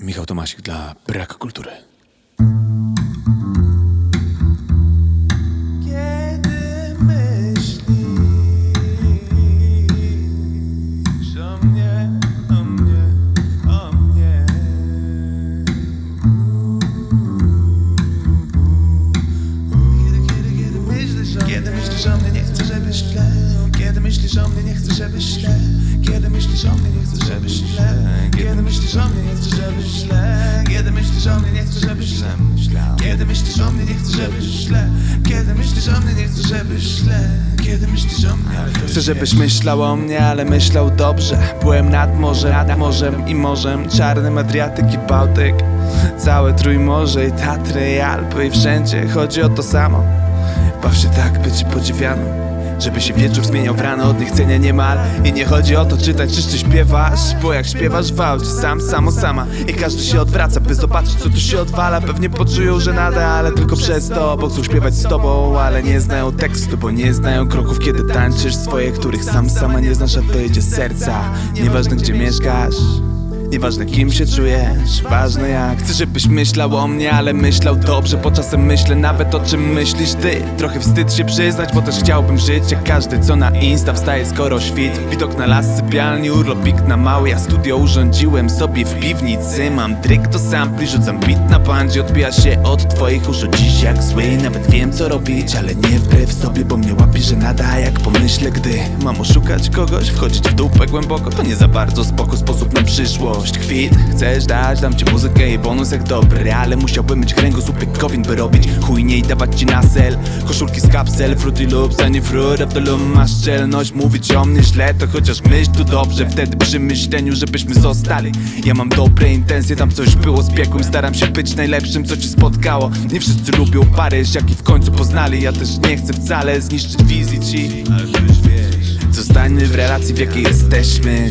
Michał Tomasik dla Brak Kultury. Kiedy myślisz o mnie, o mnie, o mnie? Kiedy, kiedy, kiedy myślisz o mnie? Kiedy myślisz o mnie, nie chcę, żebyś źle Kiedy myślisz o mnie, nie chcę, żebyś źle. Kiedy myślisz o mnie, nie chcę, żebyś źle. Kiedy myślisz o mnie, nie chcę, żebyś źle. Kiedy myślisz o mnie, nie chcę, żebyś źle. Kiedy myślisz o mnie, nie chcę, żebyś źle. Kiedy myślisz o mnie, nie chcę, żebyś źle. Kiedy myślisz o mnie, Chcę, żebyś myślał o mnie, ale myślał dobrze. Byłem nad morzem, nad morzem i morzem. Czarnym Adriatyk i Bałtyk. Całe Trójmorze i Tatry i Alpy. I wszędzie Chodzi o to samo. Baw się tak, być podziwianą żeby się wieczór zmieniał w rano od niechcenia niemal I nie chodzi o to czy, czy śpiewasz Bo jak śpiewasz w aucie sam, samo, sama. I każdy się odwraca by zobaczyć co tu się odwala. Pewnie poczują, że nada, ale tylko przez to Bo chcą śpiewać z tobą, ale nie znają tekstu Bo nie znają kroków kiedy tańczysz swoje Których sam, sama nie znasz, a to idzie z serca. Nieważne gdzie mieszkasz Nieważne kim się czujesz, ważne jak. Chcę, żebyś myślał o mnie, ale myślał dobrze. Bo czasem myślę nawet o czym myślisz ty. Trochę wstyd się przyznać, bo też chciałbym żyć Jak każdy, co na Insta wstaje skoro świt. Widok na las, sypialni, urlopik na mały. Ja studio urządziłem sobie w piwnicy. Mam dryk do sampli, rzucam beat na bandzie. Odbija się od twoich uszu dziś jak zły. Nawet wiem co robić, ale nie wbrew sobie Bo mnie łapie, że nada jak pomyślę, gdy Mam oszukać kogoś, wchodzić w dupę głęboko. To nie za bardzo spoko sposób na przyszłość Kwit, chcesz dać, dam ci muzykę i bonus jak dobry Ale musiałbym mieć kręgosłup jak kowin, by robić chujnie i dawać ci na sel. Koszulki z kapsel, fruity loops, a nie fruit of the loom. Masz szczelność, mówić o mnie źle To chociaż myśl tu dobrze, wtedy przy myśleniu, żebyśmy zostali. Ja mam dobre intencje, tam coś było z piekłem. Staram się być najlepszym, co ci spotkało. Nie wszyscy lubią Paryż, jaki w końcu poznali. Ja też nie chcę wcale zniszczyć wizji ci. Zostańmy w relacji, w jakiej jesteśmy